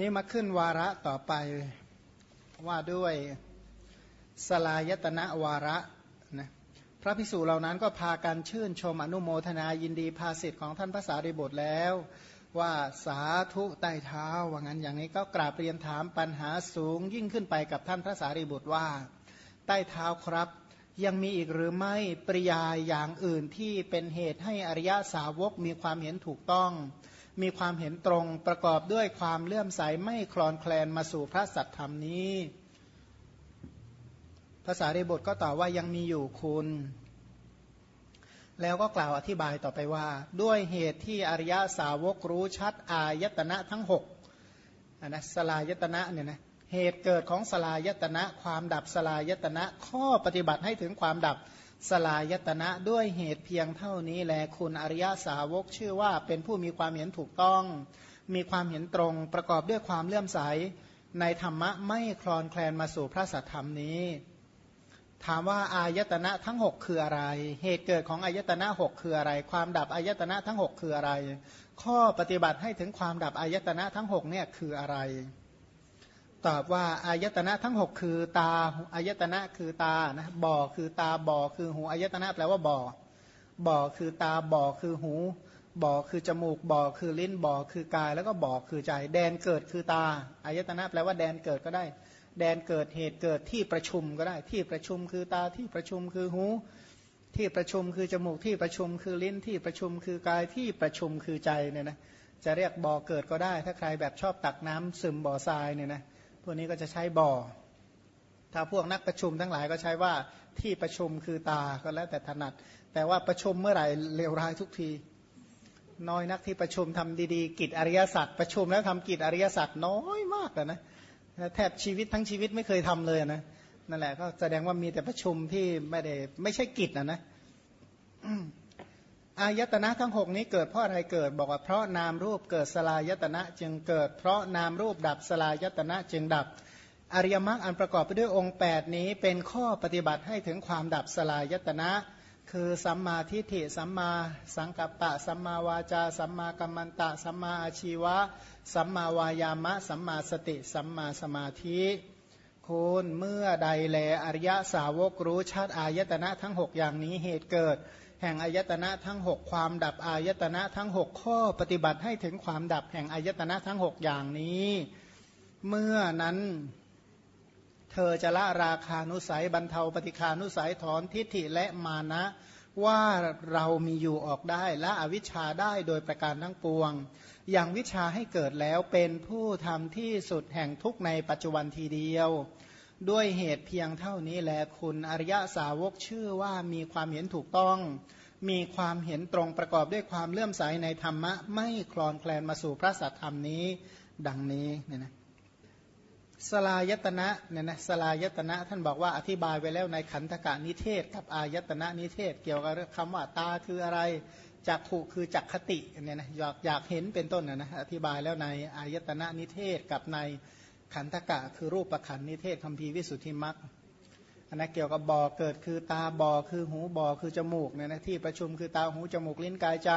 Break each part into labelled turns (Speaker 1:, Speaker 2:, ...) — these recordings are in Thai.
Speaker 1: นี่มาขึ้นวาระต่อไปว่าด้วยสลายตนะวาระนะพระพิสูจเหล่านั้นก็พากันชื่นชมอนุโมทนายินดีภาสิทธิ์ของท่านพระสารีบุตรแล้ว ว่าสาธุใต้เท้าว่างั้นอย่างนี้ก็กราบเรียนถามปัญหาสูงยิ่งขึ้นไปกับท่านพระสารีบุตรว่า ใต้เท้าครับ ยังมีอีกหรือไม่ปริยายอย่างอื่นที่เป็นเหตุให้อริยสาวกมีความเห็นถูกต้อง มีความเห็นตรงประกอบด้วยความเลื่อมใสไม่คลอนแคลนมาสู่พระสัตธรรมนี้ภาษารีบทก็ตอบว่ายังมีอยู่คุณ แล้วก็กล่าวอธิบายต่อไปว่า ด้วยเหตุที่อริยสาวกรู้ชัดอายตนะทั้งหกนะสลายตนะเนี่ยนะเหตุเกิดของสลายตนะ ความดับสลายตนะ ข้อปฏิบัติให้ถึงความดับ สลายตนะด้วยเหตุเพียงเท่านี้แลคุณอริยสาวกชื่อว่าเป็นผู้มีความเห็นถูกต้อง มีความเห็นตรงประกอบด้วยความเลื่อมใส ในธรรมะไม่คลอนแคลนมาสู่พระสัทธรรมนี้ ถามว่าอายตนะทั้ง 6 คืออะไร เหตุเกิดของอายตนะ 6 คืออะไร ความดับอายตนะทั้ง 6 คืออะไร ข้อปฏิบัติให้ถึงความดับอายตนะทั้ง6เนี่ยคืออะไร ตอบว่าอายตนะทั้ง 6 คือตาอายตนะคือตานะบ่อคือตาบ่อคือหูอายตนะแปลว่าบ่อบ่อคือตาบ่อคือหู บ่อคือจมูกบ่อคือลิ้นบ่อคือกายแล้วก็บ่อคือใจ แดนเกิดคือตาอายตนะแปลว่าแดนเกิดก็ได้ แดนเกิดเหตุเกิดที่ประชุมก็ได้ ที่ประชุมคือตาที่ประชุมคือหู ที่ประชุมคือจมูกที่ประชุมคือลิ้นที่ประชุมคือกายที่ประชุมคือใจเนี่ยนะจะเรียกบ่อเกิดก็ได้ ถ้าใครแบบชอบตักน้ำซึมบ่อทรายเนี่ยนะ วกนี้ก็จะใช้บ่อ ถ้าพวกนักประชุมทั้งหลายก็ใช้ว่าที่ประชุมคือตาก็แล้วแต่ถนัด แต่ว่าประชุมเมื่อไหร่เลวร้ายทุกที น้อยนักที่ประชุมทำดีๆ กิจอริยสัจประชุมแล้วทำกิจอริยสัจน้อยมากนะแทบชีวิตทั้งชีวิตไม่เคยทำเลยนะนั่นแหละก็แสดงว่ามีแต่ประชุมที่ไม่ได้ไม่ใช่กิจนะนะ อายตนะทั้งหกนี้เกิดเพราะอะไรเกิด บอกว่าเพราะนามรูปเกิดสลายตนะจึงเกิด เพราะนามรูปดับสลายตนะจึงดับ อริยมรรคอันประกอบไปด้วยองค์ 8 นี้เป็นข้อปฏิบัติให้ถึงความดับสลายตนะ คือสัมมาทิฏฐิสัมมาสังกัปปะ สัมมาวาจา สัมมากัมมันตะ สัมมาอาชีวะ สัมมาวายามะ สัมมาสติ สัมมาสมาธิคุณเมื่อใดแลอริยสาวกรู้ชัดอายตนะทั้ง 6 อย่างนี้เหตุเกิด แห่งอายตนะทั้ง 6 ความดับอายตนะทั้ง 6 ข้อปฏิบัติให้ถึงความดับแห่งอายตนะทั้ง 6 อย่างนี้ เมื่อนั้นเธอจะละราคานุสัยบรรเทาปฏิคานุสัยถอนทิฏฐิและมานะว่าเรามีอยู่ออกได้และอวิชชาได้โดยประการทั้งปวง อย่างวิชาให้เกิดแล้วเป็นผู้ทำที่สุดแห่งทุกในปัจจุบันทีเดียว ด้วยเหตุเพียงเท่านี้แลคุณอริยสาวกชื่อว่ามีความเห็นถูกต้อง มีความเห็นตรงประกอบด้วยความเลื่อมใสในธรรมะ ไม่คลอนแคลนมาสู่พระสัทธรรมนี้ดังนี้เนี่ยนะสลายตนะเนี่ยนะสลายตนะท่านบอกว่าอธิบายไว้แล้วในขันธกะนิเทศ กับอายตนะนิเทศ เกี่ยวกับคำว่าตาคืออะไรจักขุคือจักคติเนี่ยนะอยากอยากเห็นเป็นต้นนะนะอธิบายแล้วในอายตนะนิเทศกับใน ขันธกะคือรูปประขันนิเทศคำพีวิสุทธิมักอันนั้นเกี่ยวกับบ่อเกิดคือตาบ่อคือหูบ่อคือจมูกเนี่ยนะที่ประชุมคือตาหูจมูกลิ้นกายใจ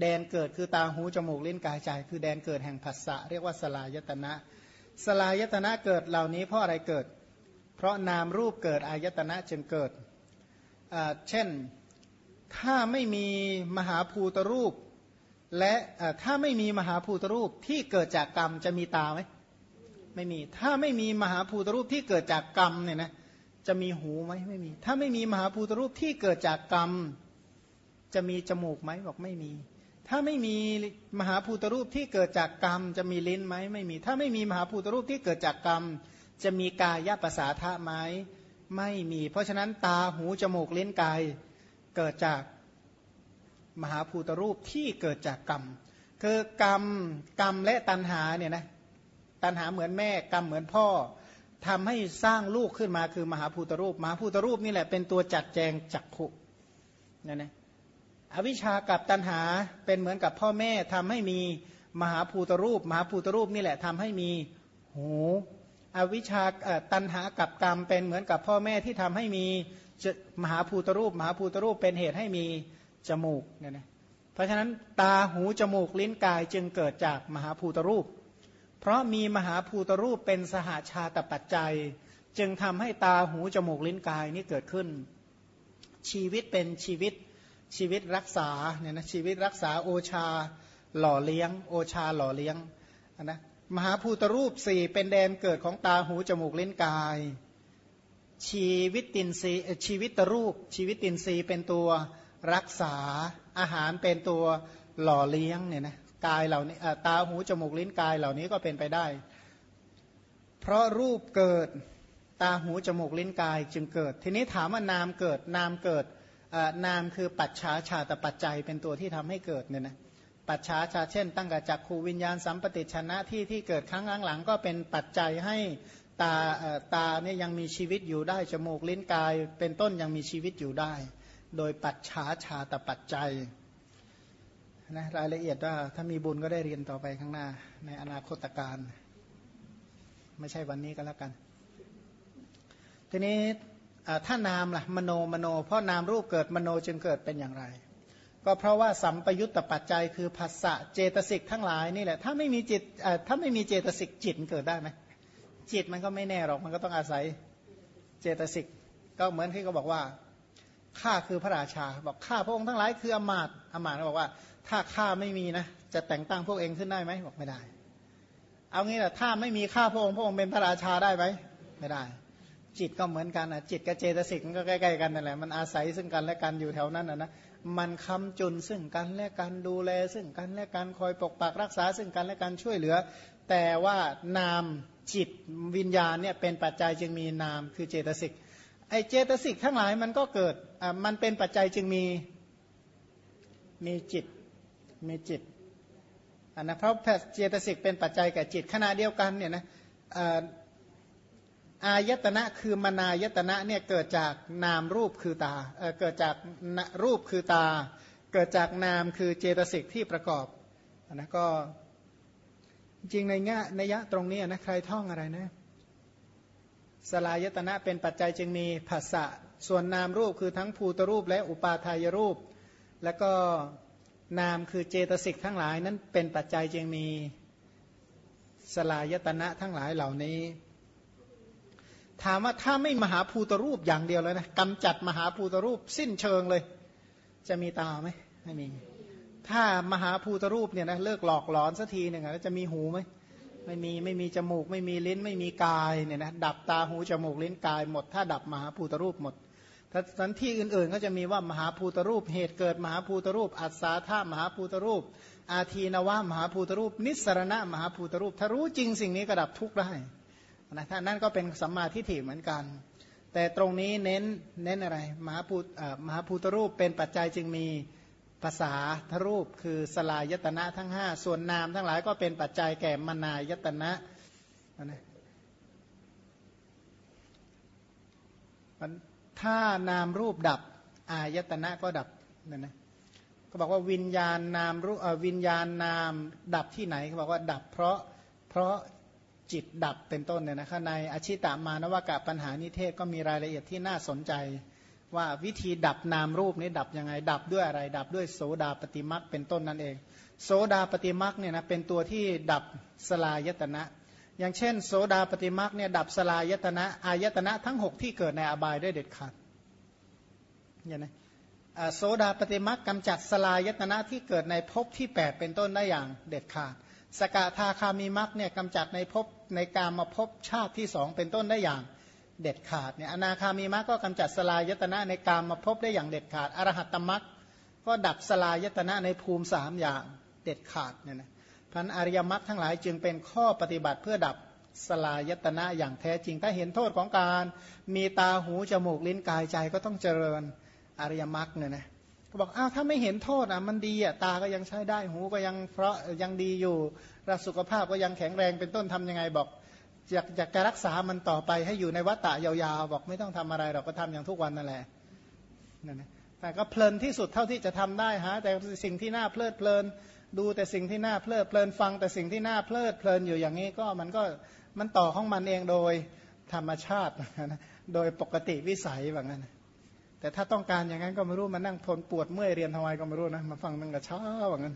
Speaker 1: แดนเกิดคือตาหูจมูกลิ้นกายใจ คือแดนเกิดแห่งผัสสะเรียกว่าสลายตนะสลายตนะเกิดเหล่านี้เพราะอะไรเกิด เพราะนามรูปเกิดอายตนะจึงเกิดเช่นถ้าไม่มีมหาภูตรูป และถ้าไม่มีมหาภูตรูปที่เกิดจากกรรมจะมีตาไหม ไม่มี ถ้าไม่มีมหาภูตรูปที่เกิดจากกรรมเนี่ยนะจะมีหูไหมไม่มี ถ้าไม่มีมหาภูตรูปที่เกิดจากกรรม จะมีจมูกไหมบอกไม่มี ถ้าไม่มีมหาภูตรูปที่เกิดจากกรรม จะมีลิ้นไหมไม่มี ถ้าไม่มีมหาภูตรูปที่เกิดจากกรรม จะมีกายภาษาทะไหมไม่มี เพราะฉะนั้นตาหูจมูกลิ้นกายเกิดจากมหาภูตรูปที่เกิดจากกรรม คือกรรมกรรมและตัณหาเนี่ยนะ ตัณหาเหมือนแม่กรรมเหมือนพ่อทำให้สร้างลูกขึ้นมาคือมหาภูตรูป มหาภูตรูปนี่แหละเป็นตัวจัดแจงจักขุนี่ยนะอวิชากับตัณหาเป็นเหมือนกับพ่อแม่ทำให้มีมหาภูตรูป มหาภูตรูปนี่แหละทำให้มีหูอวิชาตัณหากับกรรมเป็นเหมือนกับพ่อแม่ที่ทำให้มีมหาภูตรูป มหาภูตรูปเป็นเหตุให้มีจมูกเนี่ยนะเพราะฉะนั้นตาหูจมูกลิ้นกายจึงเกิดจากมหาภูตรูป เพราะมีมหาภูตรูปเป็นสหาชาตปัจจัย จึงทำให้ตาหูจมูกลิ้นกายนี้เกิดขึ้น ชีวิตเป็นชีวิตชีวิตรักษาเนี่ยนะชีวิตรักษาโอชาหล่อเลี้ยง โอชาหล่อเลี้ยงนะมหาภูตรูปสี่เป็นแดนเกิดของตาหูจมูกลิ้นกาย ชีวิตตินรีชีวิตตรูป ชีวิตตินรีเป็นตัวรักษาอาหารเป็นตัวหล่อเลี้ยงเนี่ยนะ กายเหล่านี้ตาหูจมูกลิ้นกายเหล่านี้ก็เป็นไปได้ เพราะรูปเกิดตาหูจมูกลิ้นกายจึงเกิด ทีนี้ถามว่านามเกิดนามเกิดนามคือปัจฉาชาตปัจจัยเป็นตัวที่ทำให้เกิดเนี่ยนะปัจฉาชาเช่น ตั้งแต่จักขูวิญญาณสัมปติชนะที่ที่เกิดครั้งหลังๆก็เป็นปัจจัยให้ตาตาเนี่ยยังมีชีวิตอยู่ได้จมูกลิ้นกาย เป็นต้นยังมีชีวิตอยู่ได้ โดยปัจฉาชาตปัจจัย นะรายละเอียดว่าถ้ามีบุญก็ได้เรียนต่อไปข้างหน้า ในอนาคตการ ไม่ใช่วันนี้ก็แล้วกัน ทีนี้ถ้านามล่ะมโนมโน เพราะนามรูปเกิดมโนจึงเกิดเป็นอย่างไร ก็เพราะว่าสัมปยุตตปัจจัยคือภาษะเจตสิกทั้งหลายนี่แหละถ้าไม่มีจิตถ้าไม่มีเจตสิกจิตเกิดได้ไหมจิตมันก็ไม่แน่หรอกมันก็ต้องอาศัยเจตสิกก็เหมือนที่เขาบอกว่า ข้าคือพระราชา บอกข้าพระองค์ทั้งหลายคืออมาตอมาตบอกว่า ถ้าข้าไม่มีนะ จะแต่งตั้งพวกเองขึ้นได้ไหมบอกไม่ได้ เอางี้แหละถ้าไม่มีข้าพระองค์พระองค์เป็นพระราชาได้ไหมไม่ได้ จิตก็เหมือนกันนะจิตกับเจตสิกมันก็ใกล้ๆกันนั่นแหละมันอาศัยซึ่งกันและกันอยู่แถวนั้นนะนะมันคำจุนซึ่งกันและกันดูแล ซึ่งกันและกันคอยปกปักรักษาซึ่งกันและกันช่วยเหลือ แต่ว่านามจิตวิญญาณเนี่ยเป็นปัจจัยจึงมีนามคือเจตสิก ไอเจตสิกทั้งหลายมันก็เกิดอ่ามันเป็นปัจจัยจึงมีมีจิตมีจิตอันนะเพราะเจตสิกเป็นปัจจัยแก่จิตขณะเดียวกันเนี่ยนะอายตนะคือมนายตนะเนี่ยเกิดจากนามรูปคือตาเเกิดจากรูปคือตา เกิดจากนามคือเจตสิกที่ประกอบอันนะก็จริงในแง่ในยะตรงนี้นะใครท่องอะไรนะ สลายตนะเป็นปัจจัยจึงมีภาษะส่วนนามรูปคือทั้งภูตรูปและอุปาทายรูป แล้วก็นามคือเจตสิกทั้งหลายนั้นเป็นปัจจัยจึงมีสลายตนะทั้งหลายเหล่านี้ ถามว่าถ้าไม่มหาภูตรูปอย่างเดียวเลยนะกำจัดมหาภูตรูปสิ้นเชิงเลย จะมีตาไหมไม่มี ถ้ามหาภูตรูปเนี่ยนะเลิกหลอกหลอนสักทีหนึ่งแล้วจะมีหูไหม ไม่มีไม่มีจมูก ไม่มีลิ้นไม่มีกายเนี่ยนะดับตาหูจมูกลิ้นกายหมด ถ้าดับมหาภูตรูปหมดถ้าสันที่อื่นๆก็จะมีว่ามหาภูตรูป เหตุเกิดมหาภูตรูป อัศาธามหาภูตรูป อาทีนวามหาภูตรูป นิสรณะมหาภูตรูป ถ้ารู้จริงสิ่งนี้ก็ดับทุกข์ได้นะถ้านั่นก็เป็นสัมมาทิฏฐิเหมือนกัน แต่ตรงนี้เน้นเน้นอะไรมหาภูมหาภูตรูปเป็นปัจจัยจึงมี ภาษาทรูปคือสลายตนะทั้ง 5 ส่วนนามทั้งหลายก็เป็นปัจจัยแก่มนายตนะนะถ้านามรูปดับอายตนะก็ดับนั่นนะก็บอกว่าวิญญาณนามรูปวิญญาณนามดับที่ไหนเขาบอกว่าดับเพราะเพราะจิตดับเป็นต้นเนี่ยนะคะในอชิตามานวากะปัญหานิเทศก็มีรายละเอียดที่น่าสนใจ ว่าวิธีดับนามรูปนี้ดับยังไง ดับด้วยอะไร ดับด้วยโสดาปฏิมักเป็นต้นนั่นเอง โสดาปฏิมักเนี่ยนะเป็นตัวที่ดับสลายตนะ อย่างเช่น โสดาปฏิมักเนี่ยดับสลายตนะอายตนะทั้ง 6 ที่เกิดในอบายได้เด็ดขาดเนี่ยนะโสดาปฏิมักกำจัดสลายตนะที่เกิดในภพที่ 8 เป็นต้นได้อย่างเด็ดขาด สกทาคามีมักเนี่ยกำจัดในภพในการมาภพชาติที่สองเป็นต้นได้อย่างเเด็ดขาดเนี่ยอนาคามีมักก็กำจัดสลายตนะในการมาภพได้อย่างเด็ดขาด อรหัตตมักก็ดับสลายตนะในภูมิสามอย่างเด็ดขาดเนี่ยนะพันอริยมรรคทั้งหลายจึงเป็นข้อปฏิบัติเพื่อดับสลายตนะอย่างแท้จริง ถ้าเห็นโทษของการมีตาหูจมูกลิ้นกายใจก็ต้องเจริญอริยมรรคเนี่ยนะก็บอกอ้าวถ้าไม่เห็นโทษอะมันดีอะตาก็ยังใช้ได้หูก็ยังเพราะยังดีอยู่รัสุขภาพก็ยังแข็งแรงเป็นต้นทํำยังไงบอก อยากอยากจะรักษามันต่อไปให้อยู่ในวัฏฏะยาวๆ บอกไม่ต้องทำอะไรเราก็ทำอย่างทุกวันนั่นแหละนั่นนะแต่ก็เพลินที่สุดเท่าที่จะทำได้ฮะแต่สิ่งที่น่าเพลิดเพลิน ดูแต่สิ่งที่น่าเพลิดเพลินฟัง แต่สิ่งที่น่าเพลิดเพลินอยู่อย่างนี้ก็มันก็มันต่อของมันเองโดยธรรมชาติโดยปกติวิสัยแบบนั้นแต่ถ้าต้องการอย่างนั้นก็ไม่รู้มานั่งทนปวดเมื่อยเรียนทำไมก็ไม่รู้นะมาฟังตั้งแต่เช้าแบบนั้น